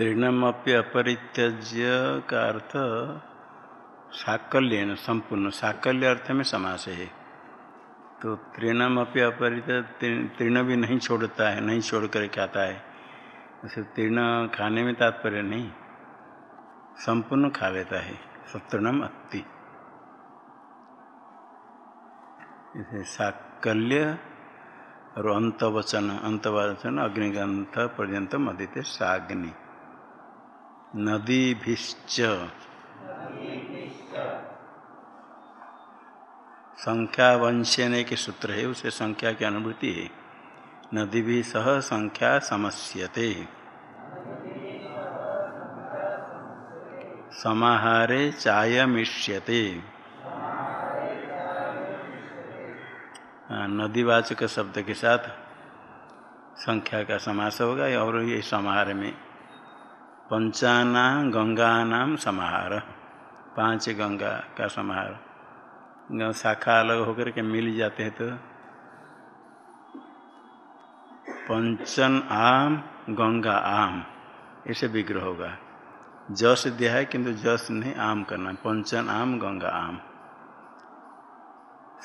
तृणमप्य अपरित्यज्य का अर्थ साकल्य संपूर्ण। साकल्य अर्थ में समास है। तो तृणमप्य अपरित तृण भी नहीं छोड़ता है, नहीं छोड़ कर खाता है। उसे तृण खाने में तात्पर्य नहीं। संपूर्ण खा लेता है। सतृणम अति इसे साकल्य और अंतवचन अंतवचन अग्निग्रंथ पर्यंत मदिते साग्नि। नदी भिश्च संख्या वंशन के सूत्र है, उसे संख्या की अनुभूति है। नदी भी सह संख्या समस्यते। समाहारे चायमिष्यते। नदीवाचक शब्द के साथ संख्या का समास होगा, और ये समाहार में पंचाना गंगा नाम समाहार। पाँच गंगा का समाहार। शाखा अलग होकर के मिल जाते हैं तो। पंचन आम, गंगा आम, ऐसे विग्रह होगा। जस दिया है किंतु जस नहीं, आम करना पंचन आम, गंगा आम।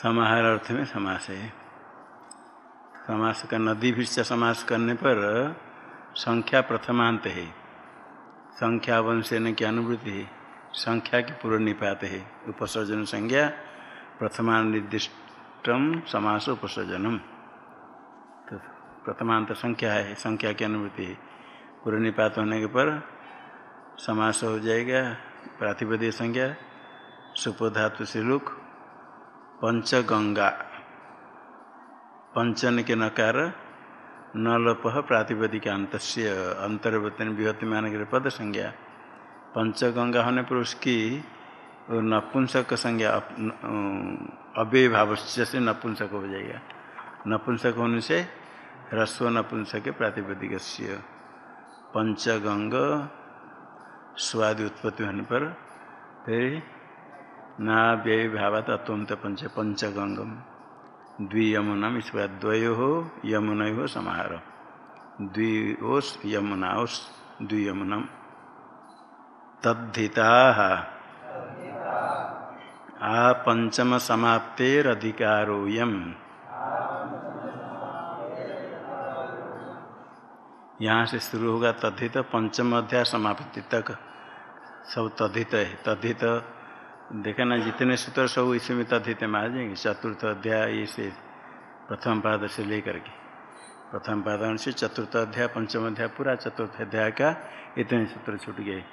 समाहार अर्थ में समास है। समास का नदी भी समास करने पर संख्या प्रथमांत है। संख्या वंशन की अनुभूति है। संख्या की पूर्व निपात है। उपसर्जन संज्ञा प्रथमा निर्दिष्टम समास उपसर्जनम। तो प्रथमांत संख्या है, संख्या की अनुभूति है। पूर्व निपात होने के पर समास हो जाएगा प्रातिपदीय संज्ञा, सुपोधातु से लुक पंचगंगा। पंचन के नकार न लोप प्रातिपदिक अंत अंतर्वतन विहति मान के पद संज्ञा पंचगंगा होने पर उसकी नपुंसक संज्ञा अव्यय भाव से नपुंसक हो जाएगा नपुंसक होने से ह्रस्व नपुंसक प्रातिपदिक पंचगंग स्वादि उत्पत्ति होने पर फिर ना व्यय भावात पंच पंचगंगम द्वियमुनम इस बार द्वयो हो यमुन हो समाहार। द्विओस यमुनाओस द्वियमुनम। तद्धिता। आ पंचम समाप्तेरधिकारोयम यहाँ से शुरू होगा तद्धित पंचम अध्याय समाप्ति तक। सब तद्धित है, तद्धित देखे ना, जितने सूत्र सब इसमें तद्धित में आ जाएँगे। चतुर्थ अध्याय इसे प्रथम पाद से लेकर के। प्रथम पाद से चतुर्थ अध्याय, पंचम अध्याय, पूरा चतुर्थ अध्याय का इतने सूत्र छूट गए।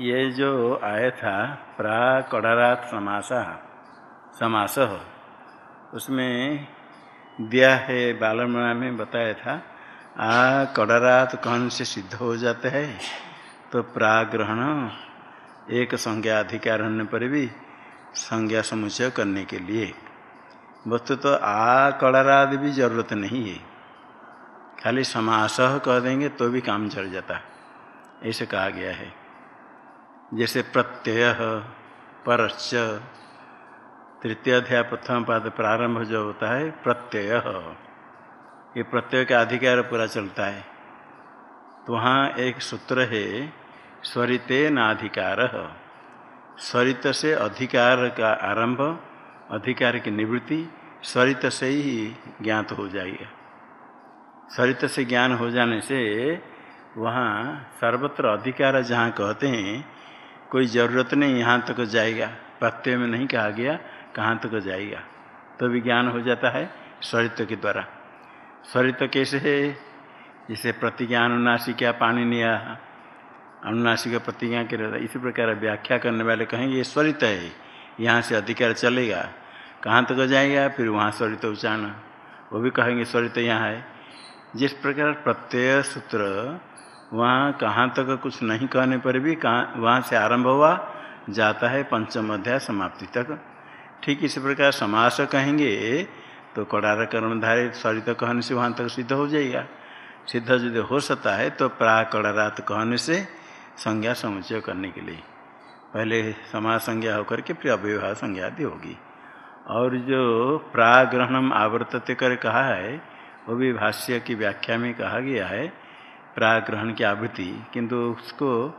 ये जो आया था, प्रा कड़ारात समासा, समास, उसमें दिया है बालमणा में बताया था, आ कड़ारात कौन से सिद्ध हो जाता है? तो प्राग्रहण एक संज्ञा अधिकार होने पर भी संज्ञा समुचय करने के लिए। वस्तु तो आ कड़ाराद भी ज़रूरत नहीं है। खाली समास कह देंगे तो भी काम चल जाता ऐसे कहा गया है। जैसे प्रत्यय, परश्च, तृतीय अध्याय प्रथम पाद प्रारंभ जो होता है, प्रत्यय। ये प्रत्यय का अधिकार पूरा चलता है। तो वहाँ एक सूत्र है स्वरिते नाधिकार स्वरित से अधिकार का आरंभ, अधिकार की निवृत्ति स्वरित से ही ज्ञात हो जाएगा। स्वरित से ज्ञान हो जाने से वहाँ सर्वत्र अधिकार जहाँ कहते हैं, कोई ज़रूरत नहीं, यहाँ तक तो जाएगा। प्रत्यय में नहीं कहा गया, कहाँ तक तो जाएगा। तो भी ज्ञान हो जाता है स्वरित के द्वारा। स्वरित कैसे है? जैसे प्रतिज्ञा अनुनाशी क्या पानी निया अनुनासिक प्रतिज्ञा के रहता इसी प्रकार व्याख्या करने वाले कहेंगे, ये स्वरित है, यहाँ से अधिकार चलेगा। कहाँ तक तो जाएगा? फिर वहाँ स्वरित उच्चारण। वो भी कहेंगे, स्वरित यहाँ है। जिस प्रकार प्रत्यय सूत्र वहाँ कहाँ तक तो कुछ नहीं कहने पर भी कहाँ, वहाँ से आरंभ हुआ, जाता है पंचम अध्याय समाप्ति तक। ठीक इसी प्रकार समास कहेंगे तो कड़ार कर्मधारी सरित कहने से वहाँ तक सिद्ध हो जाएगा। सिद्ध यदि हो सकता है तो प्रा कड़ारात कहने से संज्ञा समुचय करने के लिए। पहले समाज संज्ञा होकर के फिर अव्यवहार संज्ञा आदि होगी। और जो प्राग्रहणम आवर्तते कर कहा है, वो भी भाष्य की व्याख्या में कहा गया है, प्राग्रहण की आवृत्ति। किंतु उसको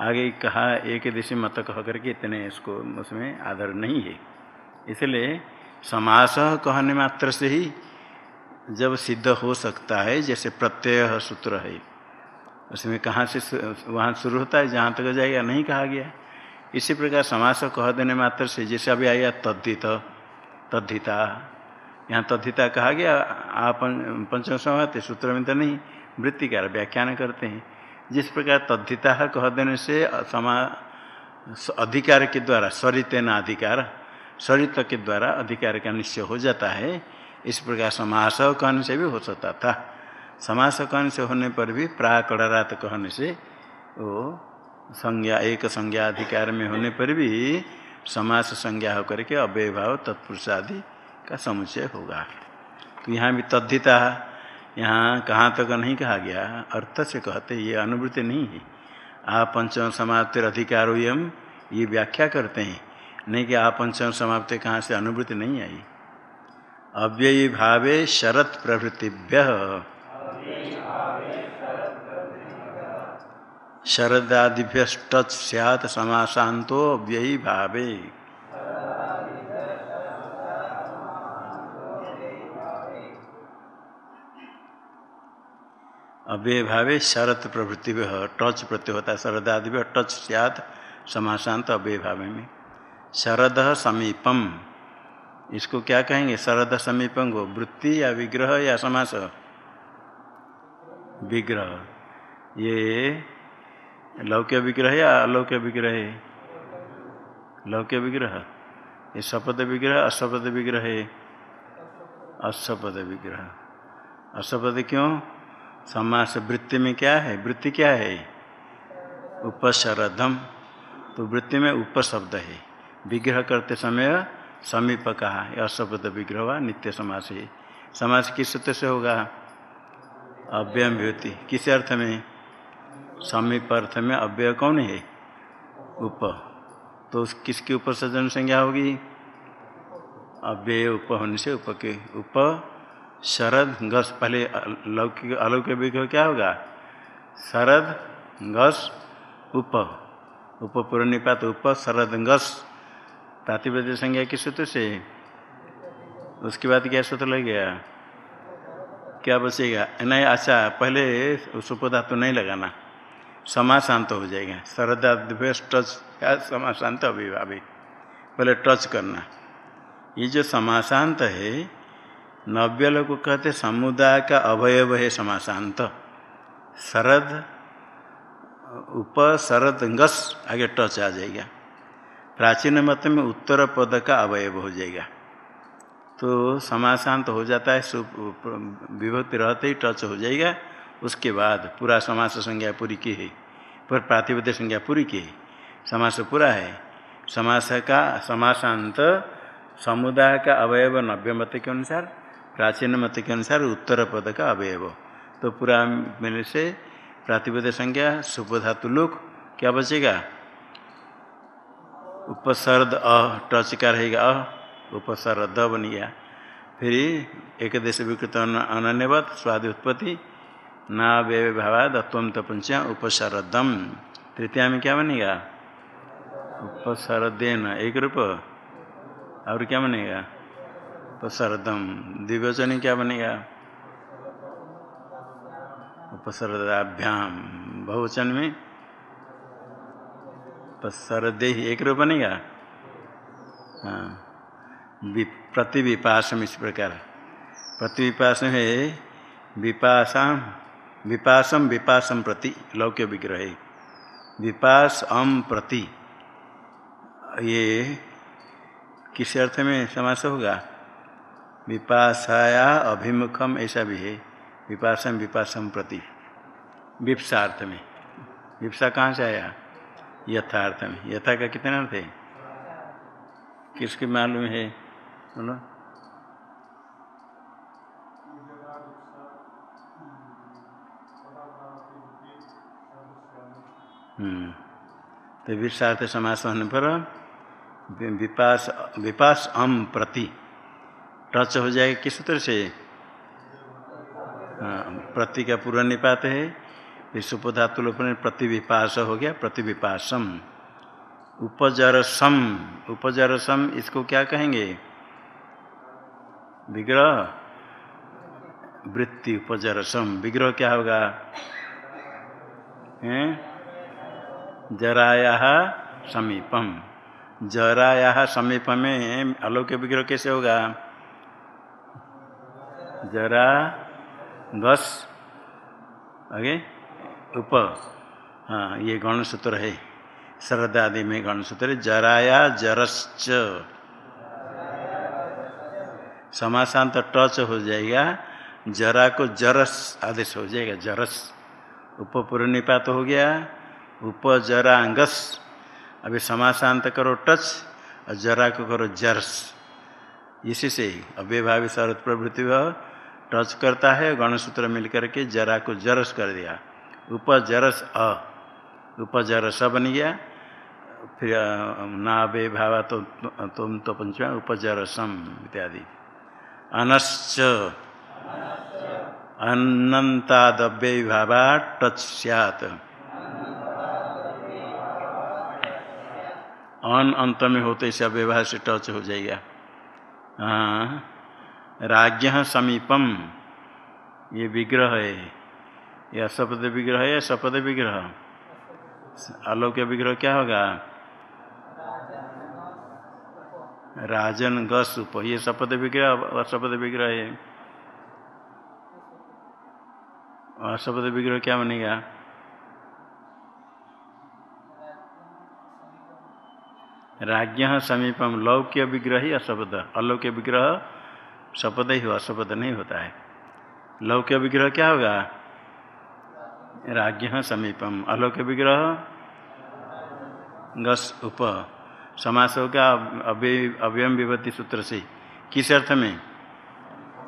आगे कहा, एक देशी मत कह करके इतने उसको उसमें आदर नहीं है। इसलिए समास कहने मात्र से ही जब सिद्ध हो सकता है, जैसे प्रत्यय सूत्र है। उसमें कहाँ से वहाँ शुरू होता है, जहाँ तक जाएगा, नहीं कहा गया। इसी प्रकार समास कह देने मात्र से, जैसे अभी आया तद्धित, तद्धिता। यहाँ तद्धिता कहा गया, आप पंचम समाते सूत्र में तो नहीं वृत्तिकार व्याख्यान करते हैं। जिस प्रकार तद्धिता कह देने से समा, अधिकार के द्वारा, सरितेन अधिकार, सरित के द्वारा अधिकार का निश्चय हो जाता है। इस प्रकार समास कहने से भी हो सकता था। समास कहने से होने पर भी प्राकड़रात कहने से वो संज्ञा, एक संज्ञा अधिकार में होने पर भी समास संज्ञा होकर के अव्यय भाव तत्पुरुष आदि का समुचय होगा। तो यहाँ भी तद्धिता, यहाँ कहाँ तक तो नहीं कहा गया, अर्थ से कहते ये अनुवृत्ति नहीं है। आप पंचम समाप्तिर अधिकारो यम, ये व्याख्या करते हैं। नहीं कि आप पंचम समाप्ति कहाँ से अनुवृत्ति नहीं आई। अव्ययी भावे शरत प्रभृतिभ्य शरदादिभ्य सैत समासांतो अव्ययी भावे। अव्यय भावे शरत प्रवृत्ति टच प्रत्यय होता है शरदादि टच सियात समासांत अव्यय भाव में। शरद समीपम, इसको क्या कहेंगे? शरद समीपम को, वृत्ति या विग्रह या समास? विग्रह। ये लौक्य विग्रह या अलौक्य विग्रह? है लौक्य विग्रह। ये सपद विग्रह, असपद विग्रह। है असपद विग्रह। असपद क्यों? समास वृत्ति में क्या है? वृत्ति क्या है? उपशरधम तो वृत्ति में उपशब्द है। विग्रह करते समय समीप कहा असपद विग्रह हुआ नित्य समास है। समास किस सूत्र से होगा? अव्यय विभूति किस अर्थ में? समीप अर्थ में अव्यय कौन है? उप। तो उस किसकी ऊपर सजन संज्ञा होगी? अव्यय उप होने से उप के। उप, शरद, गस। पहले लौकिक अलौकिक विग्रह क्या होगा? शरद, गस, उप। उप पूर्व निपात उप, शरद, गस। प्रातिपद संज्ञा किस सूत्र से। उसके बाद क्या सूत्र लग गया? क्या बचेगा? नहीं अच्छा पहले सुपधातु तो नहीं लगाना। समाशांत हो जाएगा। शरदाभ्य टच, क्या समाशांत अभिभावी पहले टच करना। ये जो समाशांत है, नव्य लोग कहते समुदाय का अवयव है समाशांत शरद, उप, शरद, गस, आगे टच आ जाएगा। प्राचीन मत में उत्तर पद का अवयव हो जाएगा। तो समाशांत हो जाता है विभक्ति रहते ही टच हो जाएगा। उसके बाद पूरा समास संज्ञा पूरी की है, पर प्रातिपद संज्ञा पूरी की है। समास पूरा है। समास का समासांत समुदाय का अवयव नव्य मत के अनुसार, प्राचीन मत के अनुसार उत्तर पद का अवयव। तो पूरा मेरे से प्रातिपद संज्ञा, सुपधातु लोक, क्या बचेगा? उपसर्द अ, टच का रहेगा अ। उपसर्द बन गया। फिर एक देश विकृत अनन्यवत स्वादि उत्पत्ति, ना व्यय भावाद अत्वम उपसरदम तृतीया में क्या बनेगा? उपसरदेन एक रूप। और क्या बनेगा? उपसरदम द्विवचन क्या बनेगा? उपसरदाभ्याम बहुवचन में उपसरदे एक रूप बनेगा। हाँ। प्रतिविपासम इस प्रकार। प्रतिविपास है, विपासम विपासम विपासम प्रति, लौक्य विग्रह। विपास अम प्रति। ये किस अर्थ में समास होगा? विपासाया अभिमुखम, ऐसा भी है। विपाशम विपासम प्रति। विप्सार्थ में। विप्सा कहाँ से आया? यथार्थ में। यथा का कितना अर्थ है? किसके मालूम है? बोलो हम्म। तो विप्सार्थ समास होने पर विपास विपास अम प्रति टच हो जाएगा किस सूत्र से? हाँ प्रति का पूर्व निपात है। विश्व धातु लोप में प्रतिविपास हो गया प्रतिविपासम उपजरसम उपजरसम, इसको क्या कहेंगे? विग्रह, वृत्ति उपजरसम। विग्रह क्या होगा? जराया समीपम। जराया समीप में अलौक्य विग्रह कैसे होगा? जरा गस आगे? उप। हाँ ये गणसूत्र है। शरद आदि में गण सूत्र जराया जरश्च। समासांत टच हो जाएगा, जरा को जरस आदेश हो जाएगा, जरस। उप निपात हो गया उप जरा अंगस अभी समासांत करो टच, और जरा को करो जरस। इसी से अव्यभावी शरद प्रवृत्ति टच करता है, गणसूत्र मिलकर के जरा को जरस कर दिया। उप जरस अ। उप उपजरस बन गया। फिर नाभे भावा तो तुम तो पंचमा, उपजरसम इत्यादि। अनश्च। अनंतादव्य भावा टच सैत अन अंत में होते से अव्यवहार से टच हो जाएगा। हाँ। राज्य समीपम ये विग्रह है। ये असपद विग्रह है या सपद विग्रह? आलोक्य विग्रह क्या होगा? राजन, गस, उप, ये शपथ विग्रह असपद विग्रह है असपद विग्रह क्या बनेगा? राज्य समीपम लौक्य विग्रह ही अशब्द। अलौक्य विग्रह शपद ही हो अशब्द नहीं होता है। लौक्य विग्रह क्या होगा? राज्य समीपम अलौक्य विग्रह, गस, उप। समास होगा अव्ययम विभूति सूत्र से, किस अर्थ में?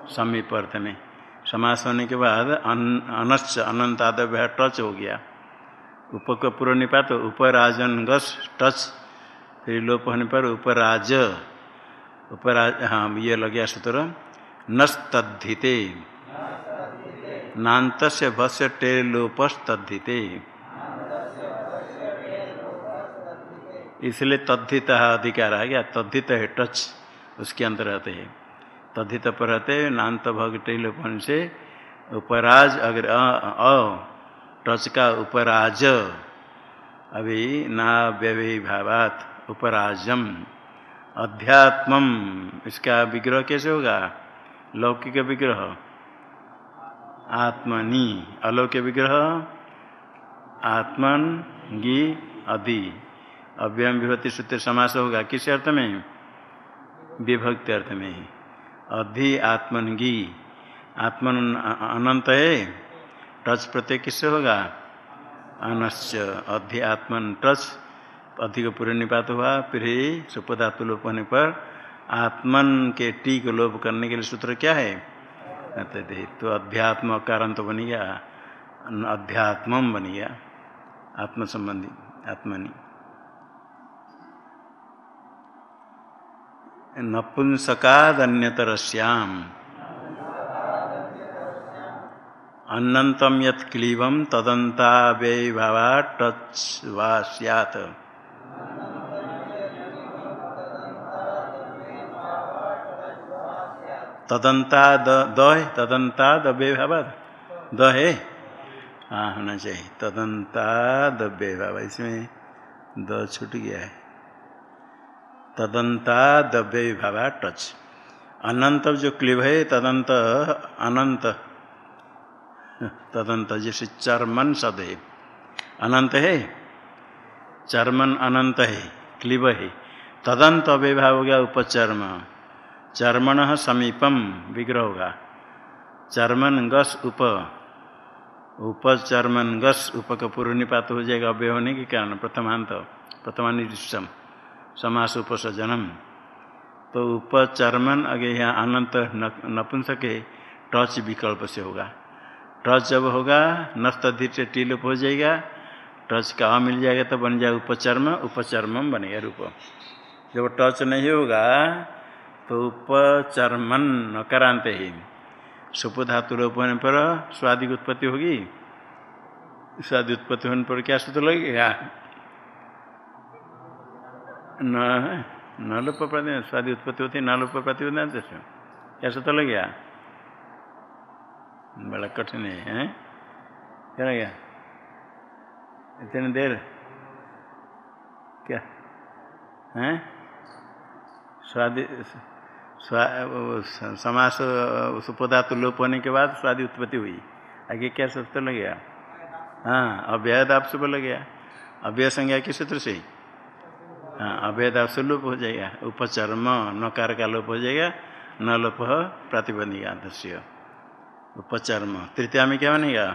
समीप अर्थ में। समास होने के बाद अनश्च अनंत आदव्य टच हो गया। उप को पूर्व निपात उपराजन गस, टच। फिर लोप होने पर उपराज। उपराज हाँ ये लग गया सूत्र। नस्तद्धिते। नात से भस्य टेलोपस्तद्धिते। इसलिए तद्धित अधिकार आ गया। तद्धित है टच उसके अंदर रहते हैं। तद्धित पर रहते नान्त भग टेलोपन से, उपराज अगर अ टच का उपराज। अभी ना उपराजम, अध्यात्मम, इसका विग्रह कैसे होगा? लौकिक विग्रह। आत्मनि, अलौकिक विग्रह, आत्मन, गी, अधि। अव्यम विभक्ति सूत्र समास होगा। किस अर्थ में? विभक्ति अर्थ में ही। अधि आत्मनगी। आत्मन अनंत है। टच प्रत्यय किससे होगा? अनश्च। अधि अध्यात्मन टच। अधिक पूर्व निपात हुआ, फिर सुपधातु लोप होने पर आत्मन के टी को लोप करने के लिए सूत्र क्या है? तो अध्यात्म कारण तो बन गया। अध्यात्म बन गया। आत्म संबंधी आत्मनि। नपुंसकादन्यतरस्याम। अन्नतम यत क्लीवम तदंता वे भावा टच वा सैत तदंता द तदंता दबे भाव द है हाँ होना चाहिए तदंता दबे भाव इसमें द छूट गया है। तदंता दबे भाव टच। अनंत जो क्लिव है, तदंत अनंत। तदंत जैसे चरमन सद है। अनंत है? चरमन अनंत है, क्लिव है। तदंत अव्यभाव हो गया उपचर्म। चर्मण समीपम विग्रह होगा। चर्मन गस उप। उपचर्मन गस उप का पूर्व निपात हो जाएगा अव्यय होने के कारण प्रथमांत प्रथमानिष्टम समास उपसजनम तो उपचर्मन अगे यहाँ अनंत नपुंसक है टच विकल्प से होगा। टच जब होगा नस्तधिर से टीलुप हो जाएगा। टच का आ मिल जाएगा तो बन जाएगा उपचर्म उपचर्मम बनेगा रूप। जब टच नहीं होगा तो उपचर्मन नकारांत ही। सुप धातु लोप होने पर स्वादि उत्पत्ति होगी। स्वादि उत्पत्ति होने पर क्या सूत्र लगेगा? न लोप प्रति स्वादि उत्पत्ति होती न लोप प्रतिबंध क्या सूत्र लग गया? बड़ा कठिन है क्या लग गया? इतनी देर? क्या? हैं? स्वादि समास सुपदातु लोप होने के बाद स्वादि उत्पत्ति हुई। आगे क्या सूत्र लग गया? हाँ अव्ययद आप सुबह लग गया। अव्यय संज्ञा किस सूत्र से? हाँ अभेद आप लोप हो जाएगा। उपचर्म नकार का लोप हो जाएगा न लोप प्रतिबंधिका दस्य उपचर्म तृतीया में क्या बनेगा।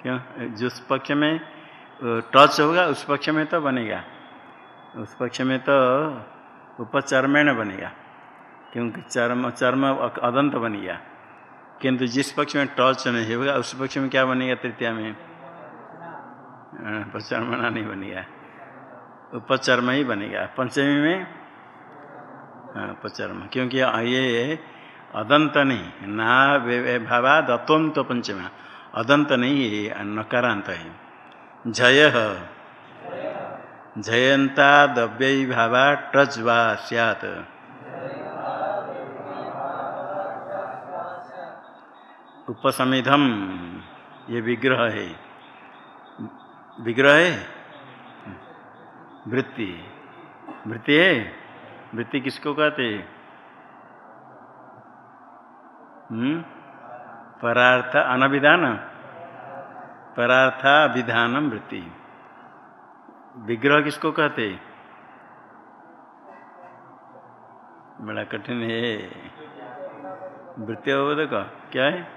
क्यों? जिस पक्ष में टच होगा, उस पक्ष में तो बनेगा। उस पक्ष में तो उपचर्मेण बनेगा, क्योंकि चर्म चर्म अदंत बन गया। किंतु जिस पक्ष में टच नहीं होगा, उस पक्ष में क्या बनेगा तृतीया में? उपचर्मणा नहीं बनेगा। उपचर्म ही बनेगा। पंचमी में? उपचर्म क्योंकि ये अदंत नहीं, ना भावा दत्वम तो पंचमा। अदंत नहीं है नकारांत है। जय। जयंता दव्य भावा टच वा सैत उपसमिधम। ये विग्रह है। विग्रह है? वृत्ति। वृत्ति है? वृत्ति किसको कहते हम्म? परार्थ अनभिधान। परार्था विधानम वृत्ति। विग्रह किसको कहते बड़ा कठिन है। वृत्ति अवबोधक। क्या है?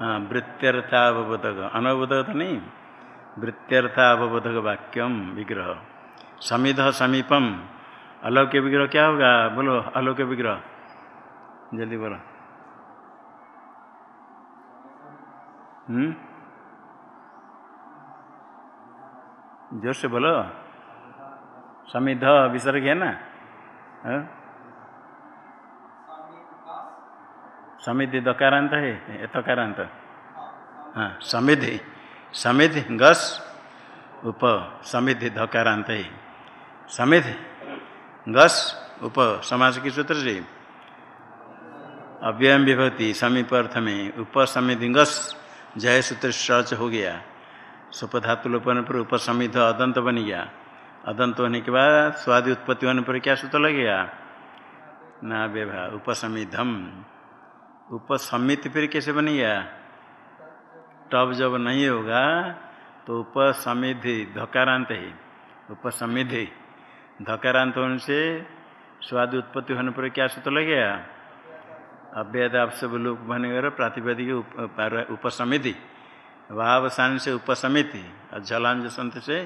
हाँ वृत्त्यर्थावबोधक अनवबोधक तो नहीं। वृत्त्यर्थावबोधक वाक्यम विग्रह। समिध समीपम। अलौक्य विग्रह क्या होगा? बोलो, अलौक्य विग्रह। जल्दी बोलो। हम्म? ज़ोर से बोलो। समिध विसर्ग है ना? हाँ? समिधि दकारांत है तकारांत हाँ समिधि समिधि, गस, उप, समिधि धकारांत है। समिधि, गस, उप समाज की सूत्र से। अव्ययम विभक्ति समीप अर्थ में उप, समिधि, गस, जय सूत्र सर्च हो गया। सुपधातु लोपन पर उपसमिध अदंत बन गया। अदंत होने के बाद स्वादि उत्पत्ति होने पर क्या सूत्र लगेगा? ना व्यवहा उपसमिधम उपसमित फिर कैसे बन गया टब जब नहीं होगा तो उपसमिधि धकारांत है। उपसमिधि धकारांत होने से स्वाद उत्पत्ति होने पर क्या सूत्र लगेगा? अव्यद आप सब लोग बनेगा प्रातिपदिक उपसमिधि वावसान से उपसमिति और झलांज संत से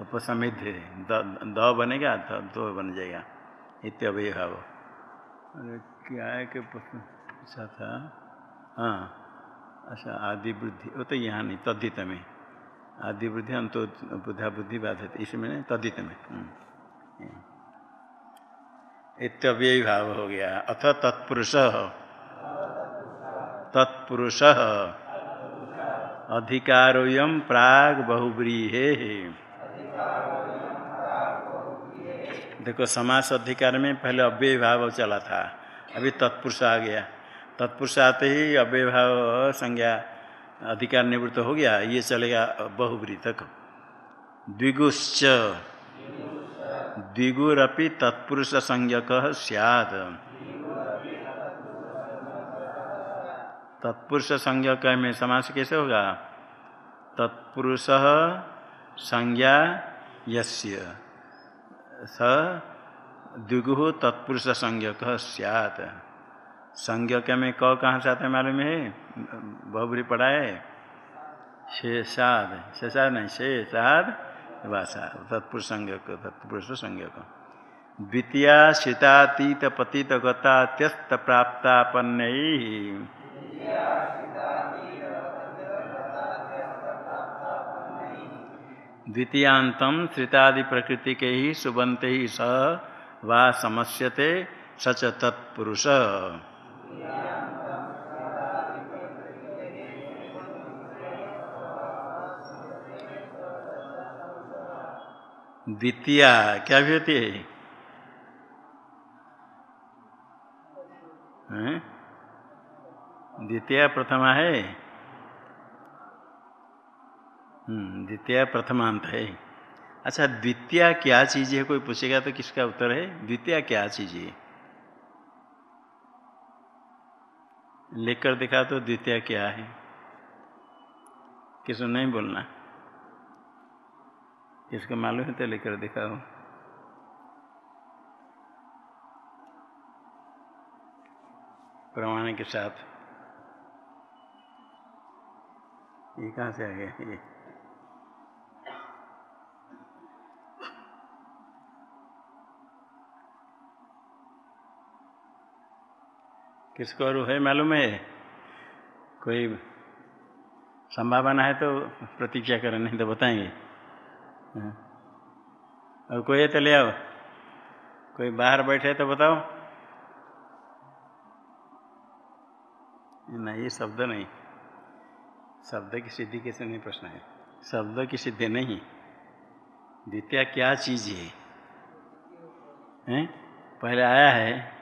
उपसमिति द बनेगा, दो बन जाएगा। इत्यवय भाव क्या है कि अच्छा था। हाँ अच्छा आदि वृद्धि वो तो यहाँ नहीं, तद्धित में। आदि वृद्धि अंत बुद्धा बुद्धि बाधित इसमें नहीं, तद्धित में। इत्यव्यय भाव हो गया। अथ तत्पुरुष। तत्पुरुष। अधिकारोयम प्राग बहुव्रीहे। देखो, समास अधिकार में पहले अव्यय भाव चला था। अभी तत्पुरुष आ गया। तत्पुरुष आते ही अव्यय भाव संज्ञा अधिकार निवृत्त हो गया, ये चलेगा बहुब्री तक द्विगुश्च। द्विगुरपि तत्पुरुष संज्ञक सियाद तत्पुरुष संज्ञक में समास कैसे होगा? तत्पुरुष संज्ञा यस्य। स द्विगु तत्पुरुष संज्ञक सियात। संज्ञक में क कहाँ से आते मालूम है? बहुबरी पढ़ा है शेषाद शेषाद नहीं शेषाद वासा। तत्पुरुष संज्ञक तत्पुरुष संज्ञक द्वितीया, शीतातीत, पतित, गता, त्यस्त प्राप्तापन्न द्वितीयांतम श्रितादि प्रकृति के ही सुबंत ही स वा समस्यते सच तत्पुरुष। द्वितीय क्या भी होती है? द्वितीय प्रथमा है। हम्म, द्वितीय प्रथमांत है। अच्छा द्वितीय क्या चीज़ है? कोई पूछेगा तो किसका उत्तर है? द्वितीय क्या चीज़ है? लेकर दिखा तो द्वितीय क्या है? किसको नहीं बोलना? किसको मालूम है तो लेकर दिखाओ। प्रमाण के साथ। ये कहाँ से आ गया? ये। किसको और है मालूम है? कोई संभावना है तो प्रतीक्षा करें, नहीं तो बताएँगे। हाँ। और कोई है तो ले आओ। कोई बाहर बैठे तो बताओ। नहीं, ये शब्द नहीं। शब्द की सिद्धि कैसे नहीं, प्रश्न है। शब्द की सिद्धि नहीं। द्वितीय क्या चीज़ है? हैं? पहले आया है।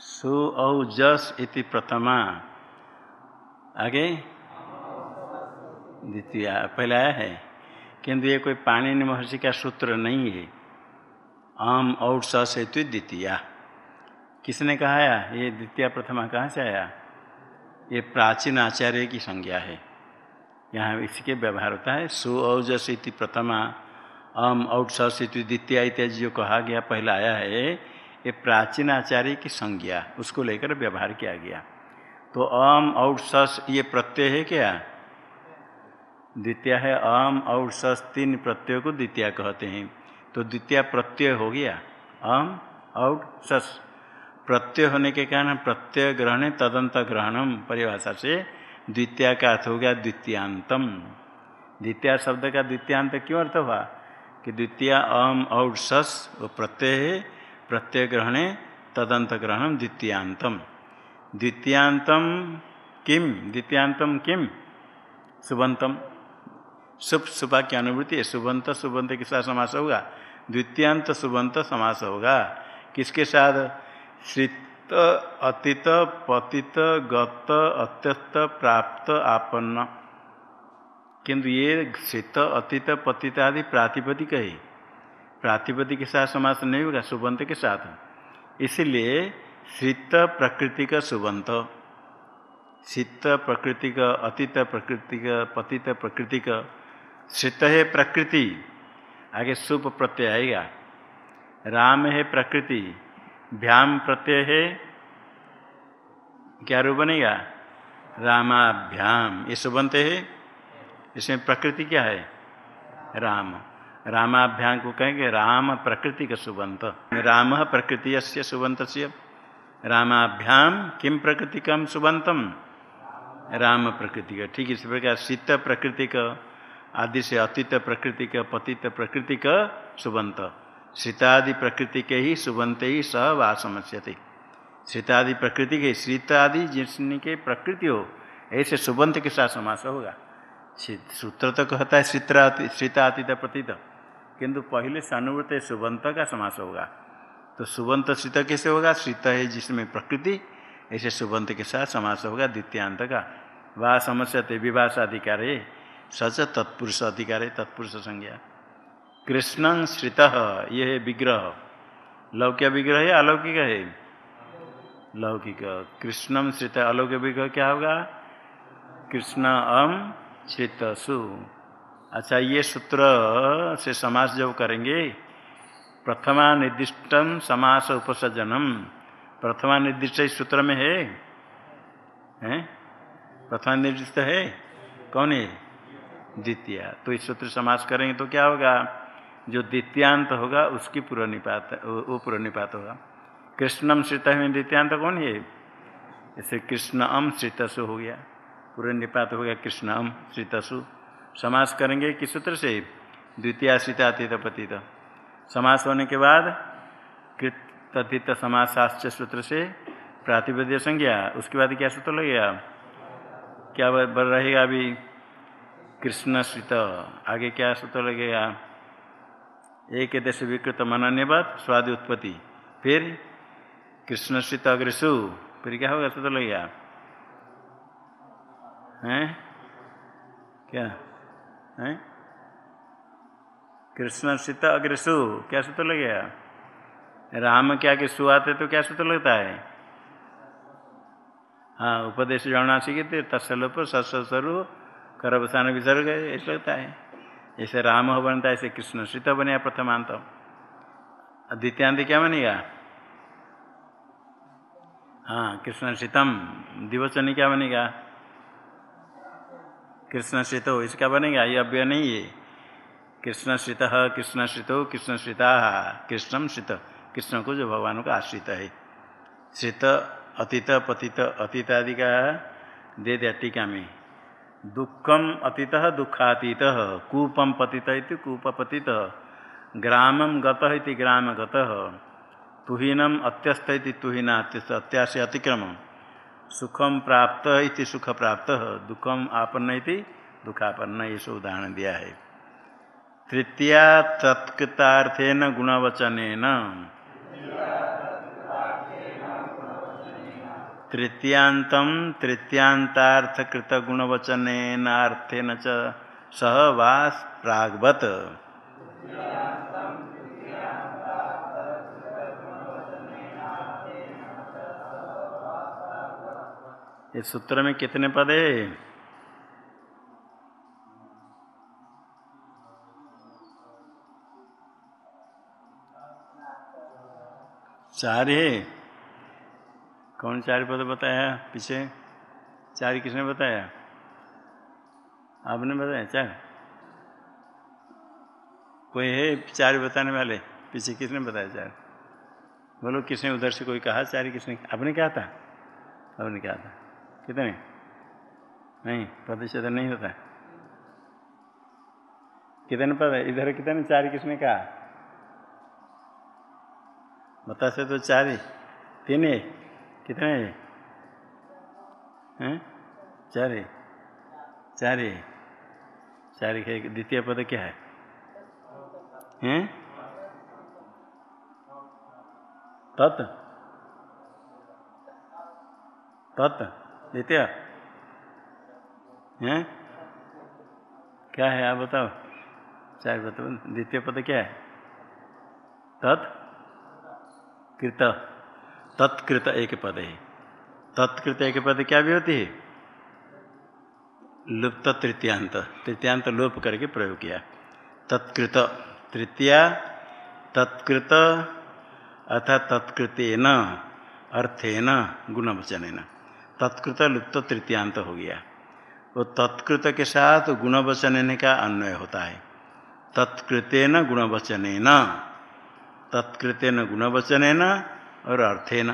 सु औ जस इति प्रथमा। आगे? द्वितीय, पहले आया है। किंतु ये कोई पाणी महर्षि का सूत्र नहीं है। आम और सस हेतु द्वितीय। किसने कहा या? ये द्वितीय प्रथमा कहाँ से आया? ये प्राचीन आचार्य की संज्ञा है। यहाँ इसके व्यवहार होता है। सु औजस इति प्रथमा अम औट सस इति द्वितीय इत्यादि जो कहा गया, पहला आया है। ये प्राचीन आचार्य की संज्ञा, उसको लेकर व्यवहार किया गया। तो अम और सस, ये प्रत्यय है क्या? द्वितीय है अम और सस तीन प्रत्यय को द्वितीय कहते हैं। तो द्वितीय प्रत्यय हो गया। अम और सस। प्रत्यय होने के कारण प्रत्यय ग्रहण तदंत ग्रहणम, परिभाषा से द्वितीय का अर्थ हो गया द्वितीयांतम। द्वितीय शब्द का द्वितीयांत क्यों अर्थ हुआ? कि द्वितीय अम और सस, वो प्रत्यय है प्रत्यय ग्रहणे तदंत ग्रहण द्वितीयांतम। द्वितीयांतम किम? द्वितीयांतम किम? सुबंतम शुभ सुबह की अनुभूति है सुबंत सुबंत के साथ समास होगा। द्वितीयांत सुबंत समास होगा। किसके साथ? श्रित अतीत, पतित, गत, अत्यस्त, प्राप्त, आपन्न। किंतु ये श्रित अतीत, पतित आदि प्रातिपदिक है। प्रातिपदिक के साथ समास नहीं होगा, सुबंत के साथ इसलिए शीत प्रकृति का सुबंत शीत प्रकृति का, अतीत प्रकृति का, पतित प्रकृति का शीत है प्रकृति। आगे सुप प्रत्यय आएगा। राम है प्रकृति, भ्याम प्रत्यय है। क्या रूप बनेगा? रामाभ्याम। ये सुबंत है। इसमें प्रकृति क्या है? राम। रामाभ्याम को कहेंगे राम प्रकृति का सुबंत। राम प्रकृति से सुबंत से रामाभ्याम किम प्रकृति कम सुबंतम? राम प्रकृति का। ठीक इस प्रकार शीत प्रकृति का, आदि से अतीत प्रकृति का, पतित प्रकृति का सुबंत। शीतादि प्रकृति के ही सुबंत ही सह वा समस्या शीतादि प्रकृति के शीत आदि जिसके प्रकृति हो, ऐसे सुबंत के साथ समास होगा। सूत्र तो कहता है शीतातीत प्रतीत। किंतु पहले सानुवृत सुबंत का समास होगा। तो सुबंत शीत कैसे होगा? शीत है जिसमें प्रकृति, ऐसे सुबंत के साथ समास होगा, द्वितीयांत का। वाह समस्या थे विभाषा अधिकार है, सच तत्पुरुष अधिकार है, तत्पुरुष संज्ञा। कृष्ण श्रित, ये है विग्रह। लौक्य विग्रह है अलौकिक है? लौकिक। कृष्णम श्रित, अलौकिक विग्रह क्या होगा? कृष्ण अम श्रित सु अच्छा ये सूत्र से समास जब करेंगे, प्रथमा निर्दिष्टम समास उपसर्जनम। प्रथमा निर्दिष्ट इस सूत्र में है? हैं? प्रथमा निर्दिष्ट है? कौन है? द्वितीय। तो इस सूत्र समास करेंगे तो क्या होगा? जो द्वितीयांत होगा, उसकी पूर्व निपात वो पूर्व निपात होगा। कृष्णम श्रित में द्वितीयांत कौन है? इसे कृष्ण अम श्रितसु हो गया पूर्व निपात हो गया कृष्ण अम श्रितसु। समास करेंगे किस सूत्र से द्वितीय सीता अतीत पतित। समास होने के बाद कृत तथित समासाश्च सूत्र से प्रातिपद्य संज्ञा। उसके बाद क्या सूत्र लगेगा? क्या बढ़ रहेगा अभी? कृष्ण श्रित। आगे क्या सूत्र लगेगा? एक देश विकृत मनन्य बात स्वादि उत्पत्ति। फिर कृष्ण श्रित अग्रसु। फिर क्या होगा? सूत्र लगेगा? हैं? क्या? हैं? कृष्ण श्रित अग्रसु, क्या सूत्र लगेगा राम क्या के सु आते तो क्या सूत्र लगता है? हाँ उपदेश जाना सीखे तत्सलोप सत्सरु करवसान विसर्ग, ऐसा लगता है। ऐसे राम हो बनता है, ऐसे कृष्ण सीता बने प्रथमांत। द्वितीयांत क्या बनेगा? हाँ कृष्ण शीतम दिवचनी क्या बनेगा? कृष्ण शीतो इसका बनेगा, ये अव्यय नहीं है। कृष्ण शीत कृष्ण शीतो कृष्ण शीता कृष्णम शीत कृष्ण को जो भगवान का आश्रित है। शीत अतीत, पतित, अतीत आदि का दे दिया टीका में। दुखम अतीत, दुखातीत कूपम पतित कूपपतित ग्रामम गत ग्राम गत तुहीनम अत्यस्त तुहीना अत्यस्त अत्याशय अतिक्रम सुखम प्राप्त इति सुख प्राप्त दुखम आपन्न दुखापन्न ये सब उदाहरण दिया है। तृतीया तत्कृतार्थेन गुणवचन तृतीयांत तृतीयांतार्थकृत गुणवचनेनार्थेन च सह वा प्रागवत। इस सूत्र में कितने पद है? चार है। कौन चार पद बताया पीछे? चार किसने बताया? आपने बताया चार? कोई है चार बताने वाले? पीछे किसने बताया चार? बोलो, किसने उधर से कोई कहा? चार किसने? आपने कहा था? आपने कहा था। कितने? नहीं, प्रतिशत नहीं होता। कितने पद है? इधर कितने? चार किसने कहा? बता से तो चार ही। तीन है? कितने हैं? चार चार चार द्वितीय पद क्या है? हैं? तत्। तत्। द्वितीय हैं? क्या है? आप बताओ। चार बताओ द्वितीय पद क्या है? तत्? कृत। तत्कृत एक पद है। तत्कृत एक पद क्या भी होती है? लुप्त तृतीयांत। तृतीयांत लोप करके प्रयोग किया। तत्कृत। तृतीया। तत्कृत। अर्थात तत्कृतेन। अर्थेन। गुणवचन तत्कृत लुप्त तृतीयांत हो गया। वो तत्कृत के साथ गुणवचन का अन्वय होता है। तत्कृतेन गुणवचन तत्कृतेन गुणवचन और अर्थेन।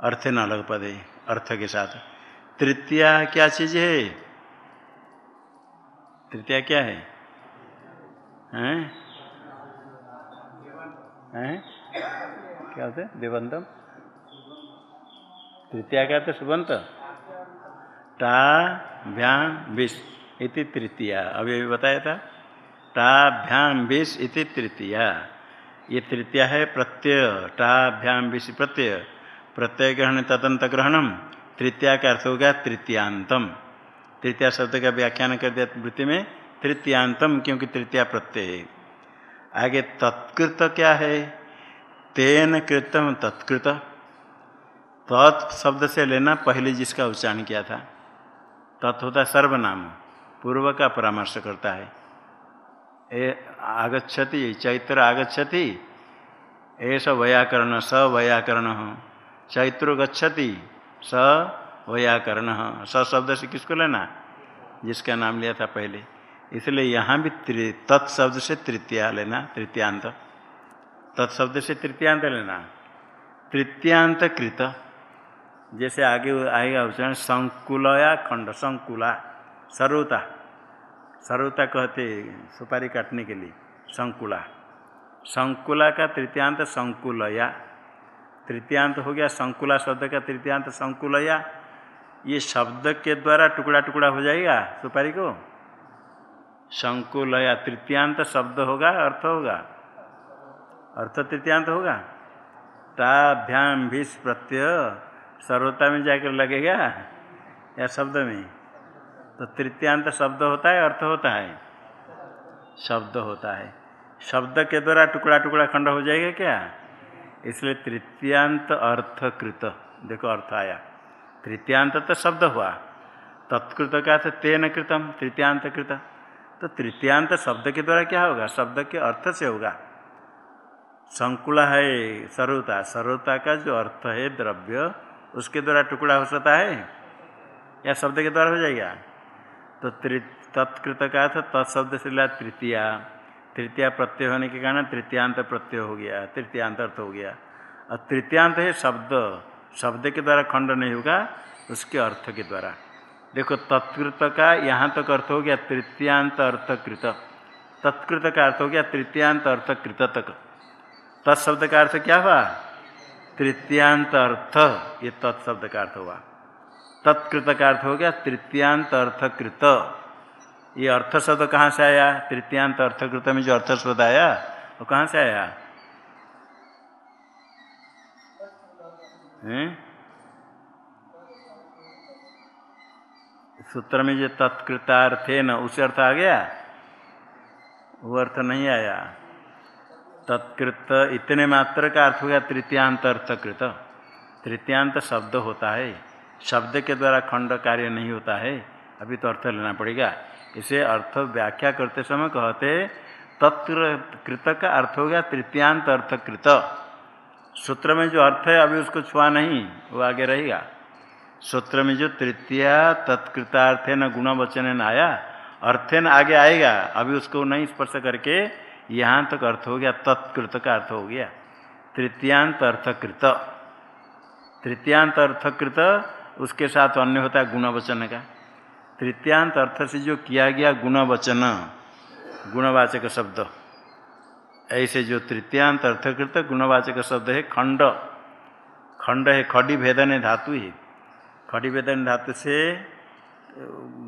अर्थे न अलग पद है, अर्थ के साथ। तृतीया क्या चीज़ है? तृतीया क्या है? हैं? हैं? क्या होते देवंतम तृतीया का तो सुबंत? टा भ्याम इति तृतीया। अभी अभी बताया था। टा भ्याम इति तृतीया। ये तृतीया है प्रत्यय। टाभ्याम विषि प्रत्यय। प्रत्यय ग्रहण तदंत ग्रहणम। तृतीया का अर्थ हो गया तृतीयांतम। तृतीया शब्द का व्याख्यान कर दिया वृत्ति में। तृतीयांतम, क्योंकि तृतीया प्रत्यय आगे तत्कृत क्या है? तेन कृतम तत्कृत। तत् शब्द से लेना पहले जिसका उच्चारण किया था। तत् होता है सर्वनाम, पूर्व का परामर्श करता है। ए आगछति चैत्र आगछति ऐसा वैयाकरण, स वैयाकरण। चैत्रो गच्छति, स वैयाकरण। स शब्द से किसको लेना? जिसका नाम लिया था पहले। इसलिए यहाँ भी त्रि तत्शब्द से तृतीया लेना, तृतीयांत। तत्शब्द से तृतीयांत लेना। तृतीयांत कृत जैसे आगे आएगा उच्चारण संकुलया खंड, संकुला, सरोता। सरलता कहते सुपारी काटने के लिए, संकुला। संकुला का तृतीयांत संकुलया। तृतीयांत हो गया संकुला शब्द का तृतीयांत संकुलया। ये शब्द के द्वारा टुकड़ा टुकड़ा हो जाएगा सुपारी को? संकुलया, तृतीयांत शब्द होगा, अर्थ होगा। अर्थ तृतीयांत होगा? ताभ्याम भीष प्रत्यय सर्वता में जाकर लगेगा? या शब्द में? तो तृतीयांत शब्द होता है, अर्थ होता है। शब्द होता है। शब्द के द्वारा टुकड़ा टुकड़ा खंड हो जाएगा क्या? इसलिए तृतीयांत अर्थ कृत देखो अर्थ आया। तृतीयांत तो शब्द हुआ। तत्कृत का तो तेन कृतम, तृतीयांत कृत। तो तृतीयांत शब्द के द्वारा क्या होगा? शब्द के अर्थ से होगा। संकुला है सर्वता सर्वता का जो अर्थ है, द्रव्य उसके द्वारा टुकड़ा हो सकता है? या शब्द के द्वारा हो जाएगा? तो तत्कृत का अर्थ तत्शब्द से लिया तृतीया। तृतीया प्रत्यय होने के कारण तृतीयांत प्रत्यय हो गया, तृतीयांत अर्थ हो गया। और तृतीयांत है शब्द। शब्द के द्वारा खंड नहीं होगा, उसके अर्थ के द्वारा। देखो, तत्कृत का यहाँ तक अर्थ हो गया तृतीयांत अर्थकृत। तत्कृत का अर्थ हो गया तृतीयांत अर्थकृत तक। तत्शब्द का अर्थ क्या हुआ? तृतीयांत अर्थ ये तत्शब्द का अर्थ हुआ। तत्कृत का अर्थ हो गया तृतीयांत अर्थकृत ये अर्थ शब्द कहाँ से आया? तृतीयांत अर्थकृत में जो अर्थ शब्द आया, वो कहाँ से आया? हैं? सूत्र में जो तत्कृतार्थ है न उसे अर्थ आ गया? वो अर्थ नहीं आया। तत्कृत, इतने मात्र का अर्थ हो गया तृतीयांत अर्थकृत तृतीयांत शब्द होता है। शब्द के द्वारा खंड कार्य नहीं होता है। अभी तो अर्थ लेना पड़ेगा। इसे अर्थ व्याख्या करते समय कहते तत्व कृत का अर्थ हो गया तृतीयांत अर्थकृत सूत्र में जो अर्थ है, अभी उसको छुआ नहीं, वो आगे रहेगा। सूत्र में जो तृतीया तत्कृतार्थ न गुण वचन न आया, अर्थेन आगे आएगा, अभी उसको नहीं स्पर्श करके यहाँ तक अर्थ हो गया, तत्कृत का अर्थ हो गया। तृतीयांत अर्थकृत। तृतीयांत अर्थकृत, उसके साथ अन्य होता है गुणवचन का। तृतीयांत अर्थ से जो किया गया गुणवचन, गुणवाचक शब्द। ऐसे जो तृतीयांत अर्थकृत, गुणवाचक शब्द है खंड। खंड है खड़ी भेदन धातु ही। खड़ी भेदन धातु से,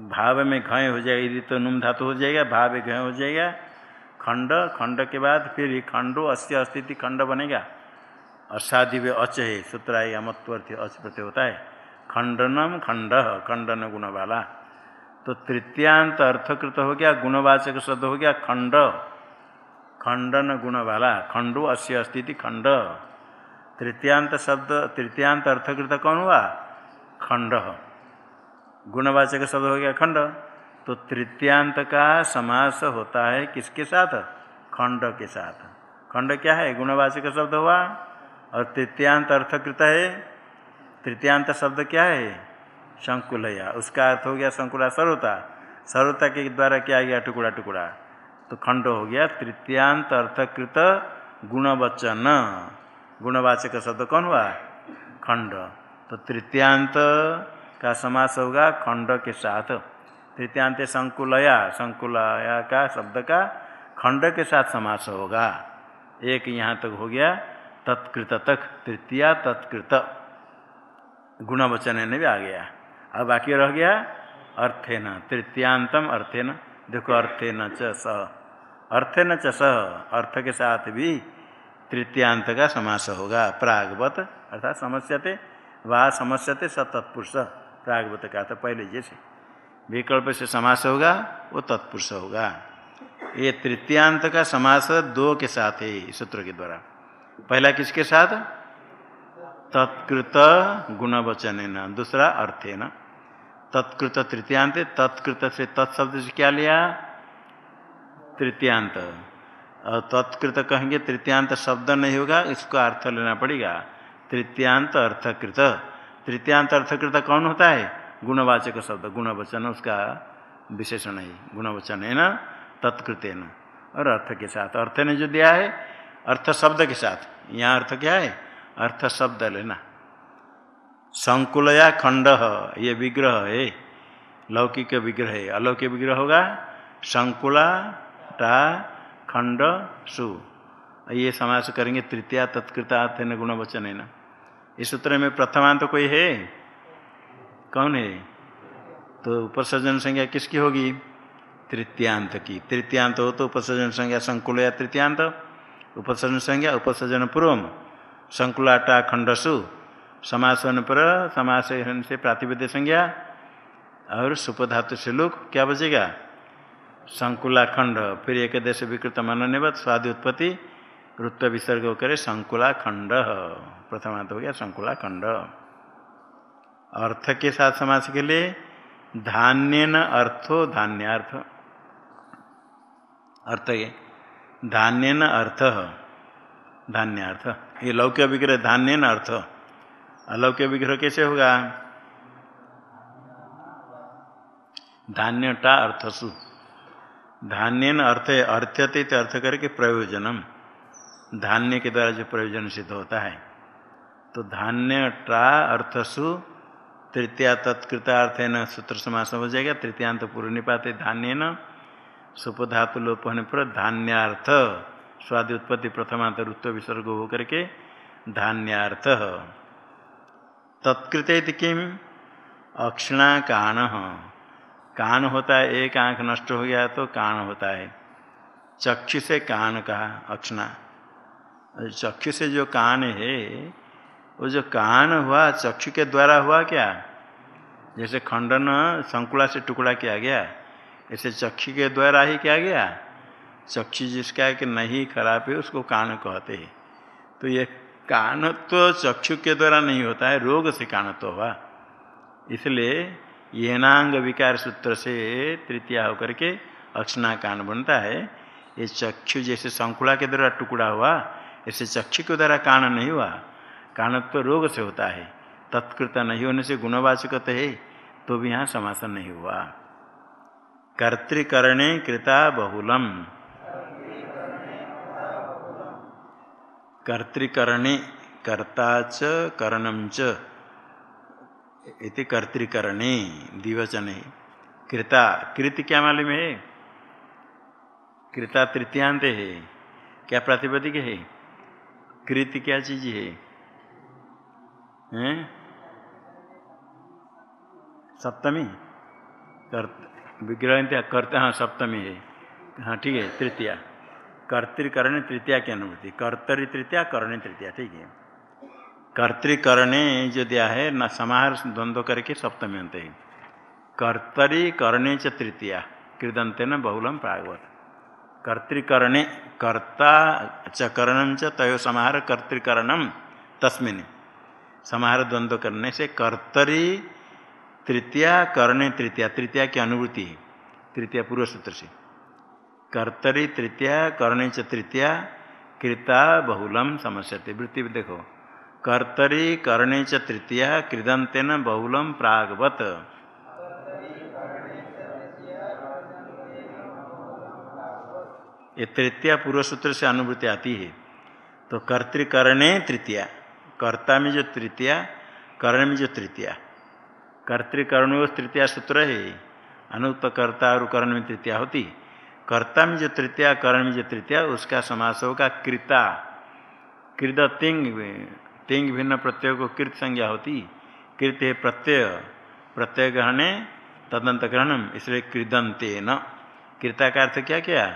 भाव में घय हो जाएगा, यदि तो नुम धातु हो जाएगा, भाव में घय हो जाएगा खंड खंड के बाद फिर खंडो, अस्य अस्थिति खंड बनेगा। असाधि वे अच है सूत्र है अमत्वर्थ अच प्रत्यय होता है। खंडनम खंड, खंडन गुण वाला तो तृतीयांत अर्थकृत हो गया, गुणवाचक शब्द हो गया, खंड। खंडन गुण वाला खंडो, अस्य अस्थिति खंड। तृतीयांत शब्द, तृतीयांत अर्थकृत कौन हुआ? खंड। गुणवाचक शब्द हो गया, खंड। तो तृतीयांत का समास होता है किसके साथ? खंड के साथ। खंड क्या है? गुणवाचक शब्द हुआ। और तृतीयांत अर्थकृत है। तृतीयांत शब्द क्या है? संकुलया। उसका अर्थ हो गया संकुला सर्वता सर्वता के द्वारा क्या गया? टुकड़ा टुकड़ा। तो खंड हो गया तृतीयांत अर्थकृत गुणवचन। गुणवाचक शब्द कौन हुआ? खंड। तो तृतीयांत का समास होगा खंड के साथ। तृतीयांत संकुलया संकुलया का शब्द का खंड के साथ समास होगा। एक यहाँ तक हो गया, तत्कृत तक, तृतीया तत्कृत। गुणवचन ने भी आ गया। अब बाकी रह गया, अर्थेन, तृतीयांतम अर्थेन। देखो अर्थेन च सह अर्थेन च सह अर्थ के साथ भी तृतीयांत का समास होगा। प्रागवत, अर्थात समस्याते वह समस्याते स तत्पुरुष। प्रागवत का तो पहले जैसे। विकल्प से समास होगा, वो तत्पुरुष होगा। ये तृतीयांत का समास दो के साथ है सूत्र के द्वारा। पहला किसके साथ? तत्कृत गुणवचन न, दूसरा अर्थ है न। तत्कृत तृतीयांत, तत्कृत से तत्शब्द से क्या लिया? तृतीयांत। और तत्कृत कहेंगे, तृतीयांत शब्द नहीं होगा, इसको अर्थ लेना पड़ेगा। तृतीयांत अर्थकृत। तृतीयांत अर्थकृत कौन होता है? गुणवाचक शब्द, गुणवचन, उसका विशेषण है, गुणवचन है ना? तत्कृत न और अर्थ के साथ, अर्थ ने जो दिया है, अर्थ शब्द के साथ, यहाँ अर्थ क्या है? अर्थ शब्द लेना संकुल या खंड, ये विग्रह है, लौकिक विग्रह है। अलौकिक विग्रह होगा, संकुला टा खंड सु। ये समास करेंगे, तृतीया तत्कृता अर्थ न गुण वचन है ना? इस सूत्र में प्रथमांत तो कोई है? कौन है? तो उपसर्जन संज्ञा किसकी होगी? तृतीयांत की। तृतीयांत हो तो उपसर्जन संज्ञा संकुल या तृतीयांत? उपसर्जन संज्ञा उपसर्जन पूर्व संकुलाटा खंडसु। समास होने पर समास से प्रातिपद्य संज्ञा। और सुपधातु से लुक क्या बचेगा? संकुला खंड फिर एक देश विकृत मनोनिवत स्वादि उत्पत्ति। ऋत्व विसर्ग करे संकुला खंड प्रथमांत हो गया संकुला खंड अर्थ के साथ समास के लिए धान्य न अर्थो धान्यार्थ। अर्थ ये। धान्य न अर्थ। धान्यार्थ। ये लौक्य विग्रह धान्य न अर्थ। अलौक्य विग्रह कैसे होगा? धान्यटा अर्थसु। धान्य न अर्थ अर्थ्यते अर्थ करके प्रयोजनम। धान्य के द्वारा जो प्रयोजन सिद्ध होता है तो धान्य टा अर्थसु तृतीया तत्कृतार्थ न सूत्र समास हो जाएगा, तृतीयांत पूर्व निपाते धान्य न सुपधातु लोप होने पर धान्यार्थ, स्वादि उत्पत्ति प्रथमांत ऋत्व विसर्ग हो करके धान्यार्थ। तत्कृत किम अक्षणा कान। कान होता है, एक आँख नष्ट हो गया तो कान होता है। चक्षु से कान कहा, अक्षणा। चक्षु से जो कान है वो जो कान हुआ, चक्षु के द्वारा हुआ क्या? जैसे खंडन संकुला से टुकड़ा किया गया, ऐसे चक्षु के द्वारा ही किया गया। चक्षु जिसका कि नहीं खराब है, उसको कान कहते हैं। तो ये कान तो चक्षु के द्वारा नहीं होता है, रोग से कान तो हुआ। इसलिए येनांग विकार सूत्र से तृतीया होकर के अक्षना कान बनता है। ये चक्षु जैसे संकुला के द्वारा टुकड़ा हुआ, ऐसे चक्षु के द्वारा कान नहीं हुआ। कानत्व तो रोग से होता है। तत्कृत नहीं होने से गुणवाचक है तो भी यहाँ समासन नहीं हुआ। कर्तिकरणे कृता बहुलम। कर्तिकरणे कर्ता च करणम च। इति कर्तिकरणे दिवचन है कृता, कृत क्या मालूम है? कृता तृतीयांत है। क्या प्रातिपदिक है? कृत क्या चीज़ है? हैं? सप्तमी? कर विग्रह करते हाँ सप्तमी है। हाँ ठीक है, तृतीया। कर्तिकरण तृतीया की अनुभूति कर्तरी तृतीया, करणे तृतीया, ठीक है। कर्तिकरणे जो दिया है, न समाहार द्वंद्व करके सप्तमी अंत है। कर्तरी करणे च तृतीया कृदंते न बहुलम प्रागवत। कर्तिकरणे, कर्ता च करणम च तय समाहार कर्तिकरणम तस्मिन। समाहार द्वंद्व करने से कर्तरी तृतीया, करणे तृतीया। तृतीया की अनुभूति है, तृतीया पूर्व सूत्र से। कर्तरी तृतीया, करणे च तृतीया, कृता बहुलम समस्या वृत्ति देखो, कर्तरी, करणे च तृतीया, कृदंतेन बहुलम प्रागवत। ये तृतीया पूर्व सूत्र से अनुभूति आती है। तो कर्तिकरणे तृतीया। कर्ता में जो तृतीया, कर्ण में जो तृतीया। कर्तिकर्ण वो तृतीया सूत्र है। अनुक्त कर्ता और कर्ण में तृतीया होती। कर्ता में जो तृतीया, कर्ण में जो तृतीया, उसका समास होगा कृता। कृद तिंग तिंग भिन्न प्रत्यय को कृत संज्ञा होती। कृत है प्रत्यय। प्रत्यय ग्रहणे तदंत ग्रहणम, इसलिए कृदंते न कृता का अर्थ क्या क्या?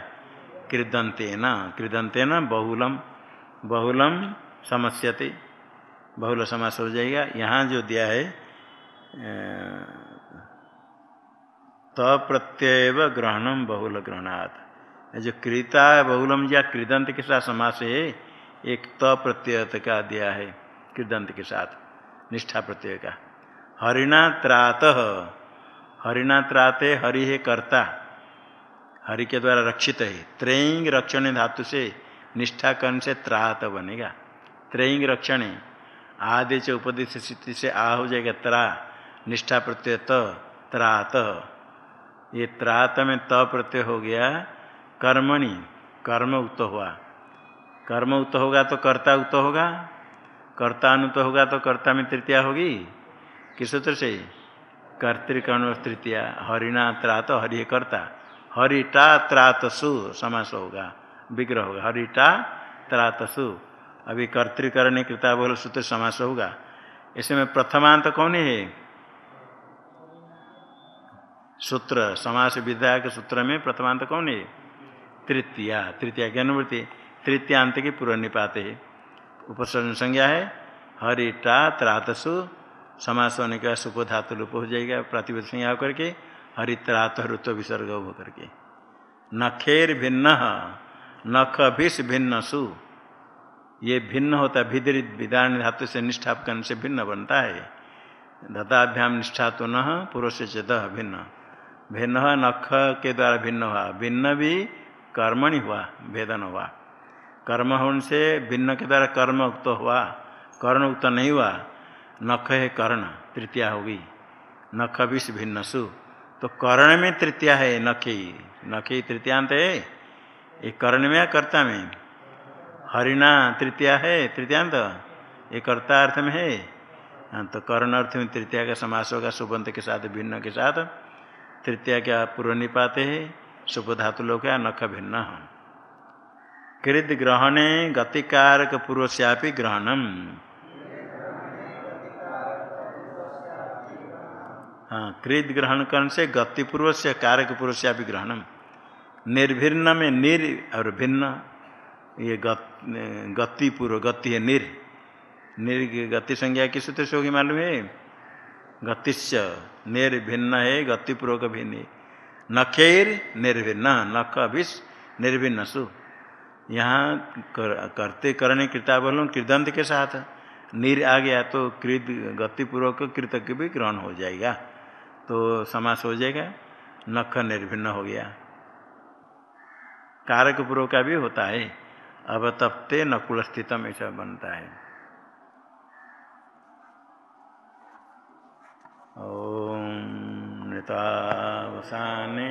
कृदंते न कृदंते न बहुलम बहुलम समस्यते। बहुल समास हो जाएगा। यहाँ जो दिया है तप्रत्यय ग्रहणम बहुल ग्रहणात्। जो कृता बहुलम या कृदंत के साथ समास है, एक त प्रत्यय का दिया है कृदंत के साथ, निष्ठा प्रत्यय का। हरिणा त्रात, हरिणा त्राते हरि है कर्ता। हरि के द्वारा रक्षित है। त्रयिंग रक्षण धातु से निष्ठा कर्ण से त्रात बनेगा। त्रयिंग रक्षण आदि से उपदेश स्थिति से आ हो जाएगा त्रा, निष्ठा प्रत्यय त, त्रात। ये त्रात में त प्रत्यय हो गया कर्मणि, कर्म उक्त हुआ। कर्म उक्त होगा तो कर्ता उक्त होगा, कर्ता अनुत होगा तो कर्ता में तृतीया होगी। किस सूत्र से? कर्तिकर्ण तृतीया, हरिणा त्रात, हरि कर्ता। हरिटा त्रात सु समास होगा, विग्रह होगा। हरिटा त्रातसु। अभी कर्तिकरण कृता बोल सूत्र समास होगा। इसमें प्रथमांत कौन है? सूत्र, समास विद्या के सूत्र में प्रथमांत कौन है? तृतीया। तृतीया की अनुभूति तृतीयांत की पूर्व निपात है। उपसर्जन संज्ञा है हरिटा त्रातसु। समास होने के बाद सुप धातु लुप हो जाएगा, प्रतिबद्ध संज्ञा होकर के। हरित्रात ऋतु विसर्ग होकर के। नखेर भिन्न नख भिष भिन्न सु ये भिन्न होता है भिद्र विदान धातु से निष्ठाप करने से भिन्न बनता है। दताभ्याम निष्ठा तो न पुरुष से चेत भिन्न। भिन्न नख के द्वारा भिन्न हुआ। भिन्न भी कर्मणि हुआ, भेदन हुआ। कर्म होने से भिन्न के द्वारा कर्म उक्त हुआ। कर्ण उक्त नहीं हुआ। नख है कर्ण, तृतीया होगी नख विष भिन्न सु तो कर्ण में तृतीया है, नखी। नखी तृतीयांत है। ये कर्ण में या कर्ता में? हरिणा तृतीया है, तृतीयांत? ये कर्ता अर्थ में है। हाँ तो कर्ण अर्थ में तृतीया का समास होगा, सुबंत के साथ, भिन्न के साथ। तृतीया क्या पूर्व निपाते है? शुभ धातु लोग है नख भिन्न। कृद ग्रहणे गतिकारक पूर्व श्यापी ग्रहणम। हाँ कृद ग्रहण करने से गति पूर्व से कारक पूर्व श्यापी ग्रहणम। निर्भिन्न में निर और भिन्न। ये गति पूर्व गति है निर। निर की गति संज्ञा किस सूत्र से होगी मालूम है? गतिश्च निर्भिन्न है गतिपूर्वक भिन्न नखेर निर्भिन्न नख अभिष निर्भिन्न सु यहाँ कर, करते करने कृता बोलो कृदंत के साथ। निर आ गया तो कृत गतिपूर्वक कृतज्ञ भी ग्रहण हो जाएगा। तो समास हो जाएगा नख निर्भिन्न हो गया। कारक पूर्व का भी होता है। अब तप्ते नकुल स्थितम ऐसा बनता है। ओम नृतावसाने